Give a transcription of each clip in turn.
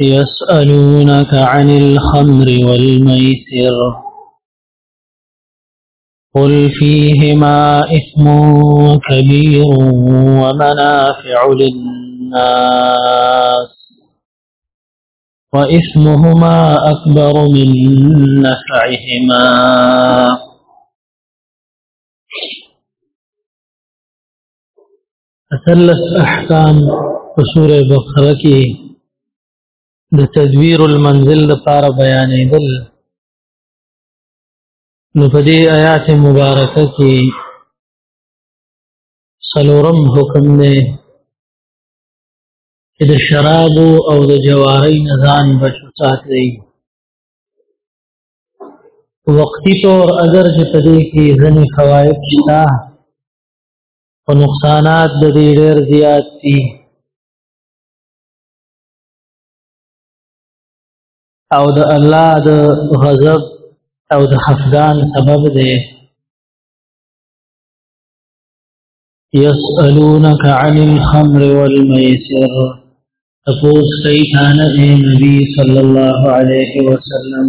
يسألونك عن الخمر والميسر قل فيهما إثم كبير ومنافع للناس وإثمهما أكبر من نفعهما اتلس احکام په سوره بقره کې د تدویر المنزل لپاره بیانېدل نو په دې آیات مبارکه کې سلورم حکم نه چې د شراب او د جواری نه ځان بچو ساتي وقتی طور اگر چې په دې کې ځنې فواید شته او نقصانات د دې ډېر زیات دي او د الله د غضب او د خفقان سبب دی يسألونك عن الخمر والميسر تفوس كيتان اي نبي صلى الله عليه وسلم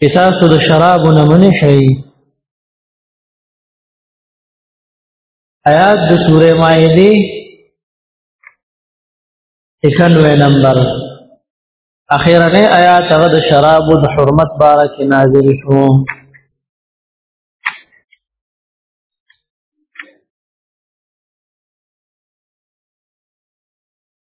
چې تاسو د شراب نه منې شئ آیات د سوره مائده 91 نمبر اخیرنه آیات هغه د شراب د حرمت باره کې نازل شو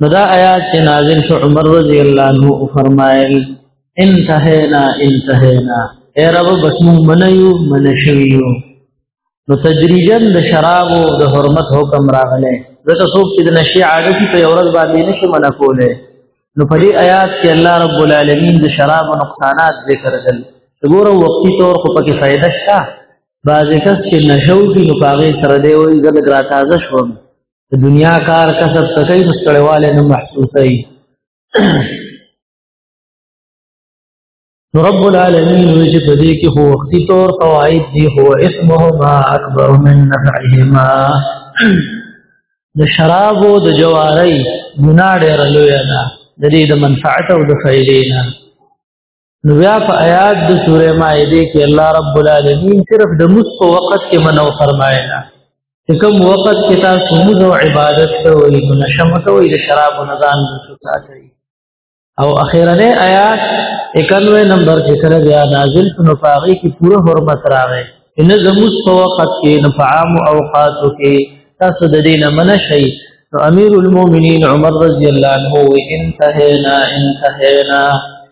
نو دا آیات چې نازل شو عمر رضی الله عنه فرمایل انتهینا انتهینا اے رب بس مون منیو منشویو نو تدریجا د شراب او د حرمت حکم راغله ځکه څوک چې د نشي عادت په اورز باندې نشي منع کوله نو په دې آیات کې الله رب العالمین د شراب او نقصانات ذکر کړل وګوره وقتی طور خو پکې فائدہ شته بعضې کس چې نشو کې نو پاغې سره دی وایي زه لږ راتازه شوم د دنیا کار کسب تکي مستړواله نه محسوسي نو رب العالمین وی چې په دې کې هو وختي تور فواید دی هو اسمهما اکبر من نفعهما د شراب او د جواری ګنا ډېر لوی ده د دې د منفعت او د فائدې نه نو بیا په آیات د سوره مائده کې الله رب العالمین صرف د مس په وخت کې منو فرمایلا چې کوم وخت کې تاسو موږ او عبادت کوئ نو نشم کوئ د شراب او نزان ساتي او اخیرنه آیات 91 نمبر چې کله بیا نازل شنو پاغي کې پوره حرمت راغی ان زموس په وخت کې نه په عام اوقاتو کې تاسو د دینه منشئ نو امیر المؤمنین عمر رضی الله عنه انتهینا انتهینا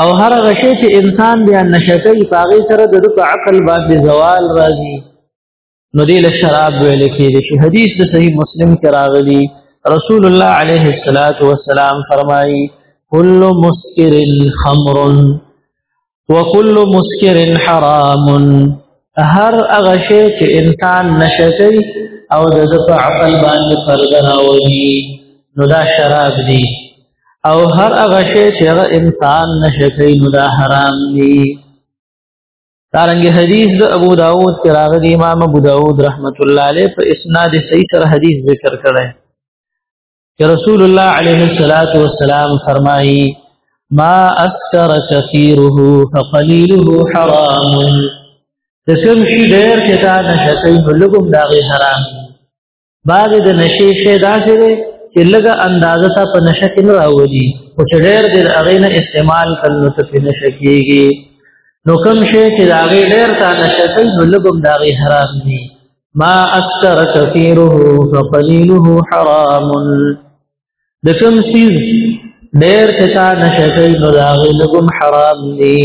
او هر غشي چې انسان بیا نشکې پاغي سره د په عقل باندې زوال راځي نو دې له شراب ویل کېږي چې حدیث د صحیح مسلم کې راغلی رسول الله عليه الصلاة والسلام فرمایي كل مسكر خمر وكل مسكر حرام هر هغه شی چې انسان نشکې او د په عقل باندې فرض راوړي نو دا شراب دی او هر هغه شی چې هغه انسان نشکې نو دا حرام دی دارنګ حدیث د ابو داود کې راغلی امام ابو داود رحمت الله علیه په اسناد صحیح سره حدیث ذکر کړی چې رسول الله علیه الصلاۃ والسلام فرمایي ما اکثر كثيره فقليله حرام د کوم شي ډېر چې تا نشکې نو لګوم دا غي حرام دی بعض د نشي شی داسې دی چې لږه اندازه تا په نشه کې نه راوځي او چې ډېر ډېر هغه نه استعمال کړي نو ته په نشه کېږي نو کوم شی چې دا غي ډېر تا نشه کوي نو لږم دا غي حرام دي ما اکثر كثيره فقليله حرام د کوم سیز ډېر تا نشه کوي نو دا غي لږم حرام دي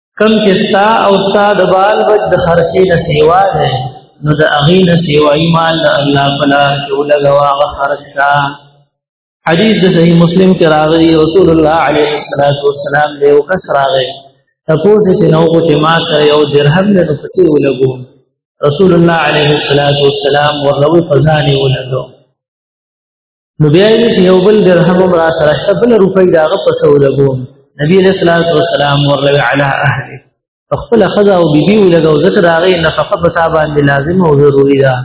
کم چې ستا او ستا د بال بچ د خرچې نه سیوا ده نو د هغې نه سیوایي مال د الله په لار کې ولګوه هغه خرچ کړه حدیث د صحیح مسلم کې راغلی رسول الله علیه الصلاۃ والسلام له یو کس راغی تاسو چې نو کو چې ما سره یو درهم نه پکې ولګو رسول الله علیه الصلاۃ والسلام ورلوي فزاني ولګو نو بیا یې چې یو بل درهم هم را سره شته بل روپۍ د هغه پسې ولګوم نبی علیه الصلاة والسلام ورلوي علی اهله په خپل ښځه او بیبي ولګو ځکه د هغې نفقه په تا باندې لازمه او ضروري ده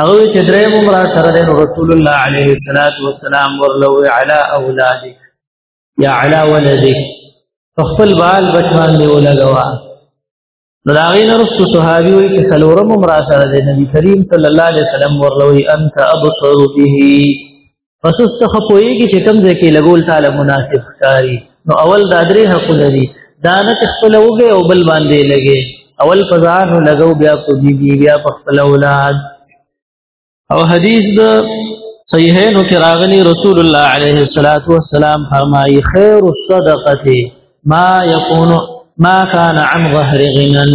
هغه چې دریم هم را سره دی رسول الله علیه الصلاة والسلام ورلوي علی اولادک یا علی ولدک په خپل بال بچ باندې ولګوا نو دا غي نرس صحابي وي چې سلورم مرا سره د نبی کریم صلی الله علیه وسلم ورلوي انت ابصر به پس څه خپويږي چې کوم ځای کې لګول تعالی مناسب ښکاری نو اول دا درې حقونه دي دا نه خپل وګي او بل باندې لګي اول فزان لګو بیا په بي بي بیا په خپل اولاد او حدیث د صحیحین کې راغلی رسول الله علیه الصلاۃ والسلام فرمایي خیر الصدقه ما یکون ما کان عن ظهر غنا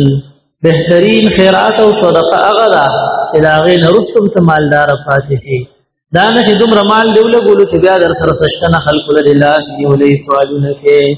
بهترین خیرات او صدقه هغه ده چې دا غي نرستم ته مالدار پاتې شي دا نه چې دومره مال دی ولګولو چې بیا در سره سشتنه خلق لله نیولې سوالونه کې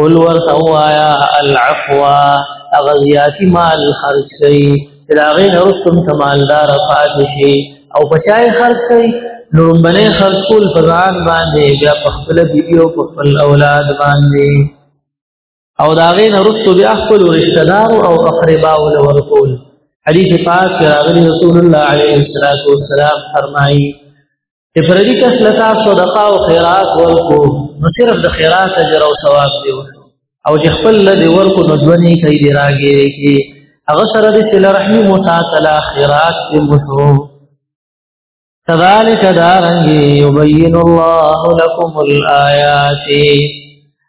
قل ورته وایا العفو اغزیاتی مال خرج کئ چې دا غي نرستم کمالدار فات شي او بچای خرج کئ لومبنه خرج کول فزان باندې بیا په خپل بیبیو په خپل اولاد باندې او دا غي نرستو بیا خپل رشتہ دار او اقربا ول ورکول حدیث پاک راغلی رسول الله علیه الصلاۃ والسلام فرمایي چې پردي کس له تاسو صدقه او خیرات ورکو نو صرف د خیرات اجر او ثواب دی او چې خپل له دې ورکو نو ځونی کوي دی راګي کې هغه سره د صله رحمی متعالی خیرات دې مشو كذلك دارنګي يبين الله لكم الآيات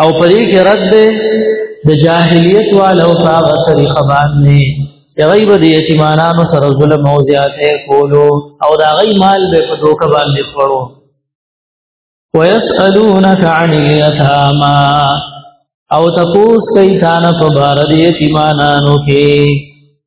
او پرې کې رد ده د جاهلیت والو هغه طریقه باندې غیب د یتیمانانو سره ظلم او زیاته کولو او دا غي مال به په دوکه باندې خورو ويسالونك عن اليتامى او تپوس کوي تانه په بار د یتیمانانو کې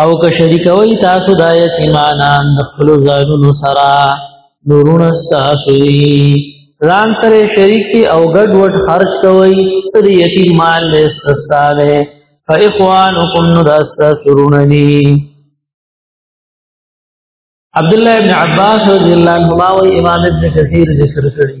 او که شریکوي تاسو د یتیمانان د خپل ځانونو سره نورونه تاسو یې ځان سره شریک او ګډ وډ خرج کوي تر یتیم مال له استاله فاخوانکم نرستا سروننی عبد الله ابن عباس رضی الله عنهما او امام ابن کثیر ذکر کړی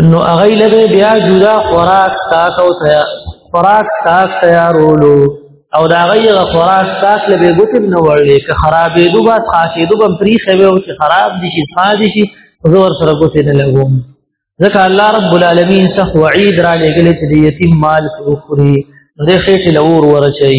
نو هغه لبه بیا جدا خوراک تاک او تیا خوراک تاک تیارولو او دا غیغه خوراک تاک لبه ګوتب نو ورلې که خرابې دوه بس خاصې دوه پری خوي او چې خراب دي شي خادي شي زور سره ګوتې نه لګوم ځکه الله رب العالمین سخ وعید را لګل چې د یتیم مال خوري د خېټې لور ورچي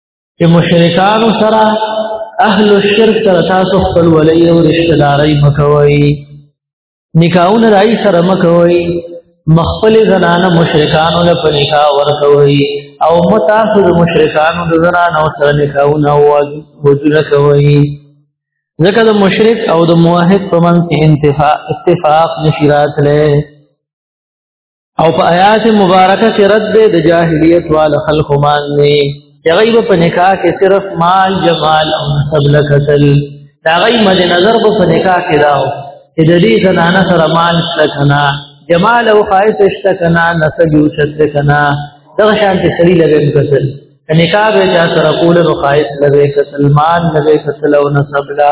چې مشرکان سره اهل الشرک سره تاسو خپل ولې او رشتہ داري مکوي نکاحونه راي سره مکوي مخفل زنانه مشرکان له پنیکا ورکوي او متاسو مشرکان د زنانه سره نکاحونه وجود کوي ځکه د مشرک او د موحد په منځ کې انتفاق اتفاق نشی راتله او په آیات مبارکه کې رد دی د جاهلیت وال خلق مان نه یغیب په نکاح کې صرف مال جمال او نسب لکتل دا غي مد نظر په نکاح کې داو چې د دې زنانه سره مال شتکنا جمال او خایس شتکنا نسب یو شتکنا دا شان کې سړي لګي کتل نکاح به چا سره کول نو خایس لګي کتل مال لګي کتل او نسب لا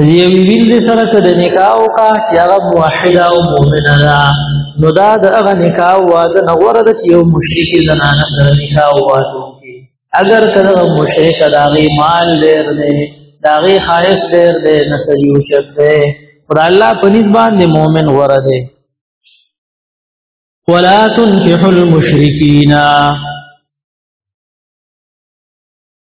یوی ویل دې سره چې د نکاح او کا چې هغه موحده او مؤمنه ده نو دا د هغه نکاح او واده نه غوړه ده چې یو مشرک زنانه سره نکاح او واده کوي اگر کله مشرک دا غي مال ډېر دی دا غي خایس ډېر دی نه سړیو شپ دی پر الله په نسبت د مؤمن غوړه ده ولا تنكحوا المشركين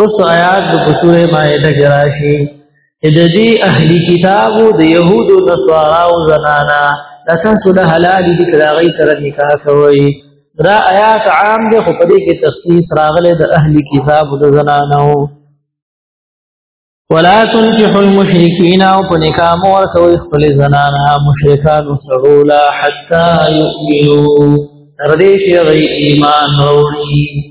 رسو آیات د سوره مائده کې راشي د دې اهلي کتابو د يهودو د سواراو زنانا د تاسو د حلال دي کراغي سره نکاح کوي دا آیات عام دي خو په دې کې تخصیص راغلي د اهلي کتابو د زنانو ولا تنكحوا المشركين او په نکاح مور کوي خپل زنانا مشرکان سرولا حتا يؤمنوا تر دې چې ایمان وروړي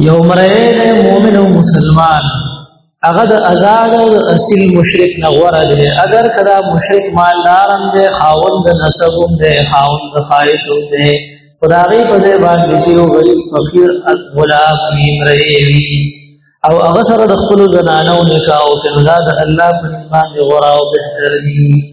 یو مرین مومن او مسلمان هغه د آزاد او اصیل مشرک نه غوړه دی اگر کدا مشرک مالدارم دی خاوند د نسبوم دی خاوند د خایسوم دی خدای په دې باندې چې یو غریب فقیر غلام امرئوی او هغه سره د خپل زنانو نکاح او کړه د الله په نسبت غوړه او بهتر دی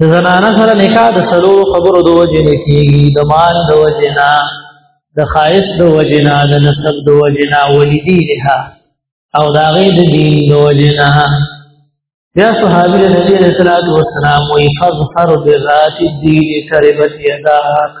د زنانه سره نکاح د سلو خبرو د وجه نه کیږي د مال د وجه نه د خایس د وجه نه د نسب د وجه نه ولدی لها او دا غي د دین د وجه نه یا صحابی نبی علیہ الصلوۃ والسلام وی فظفر بذات الدین کربت یداک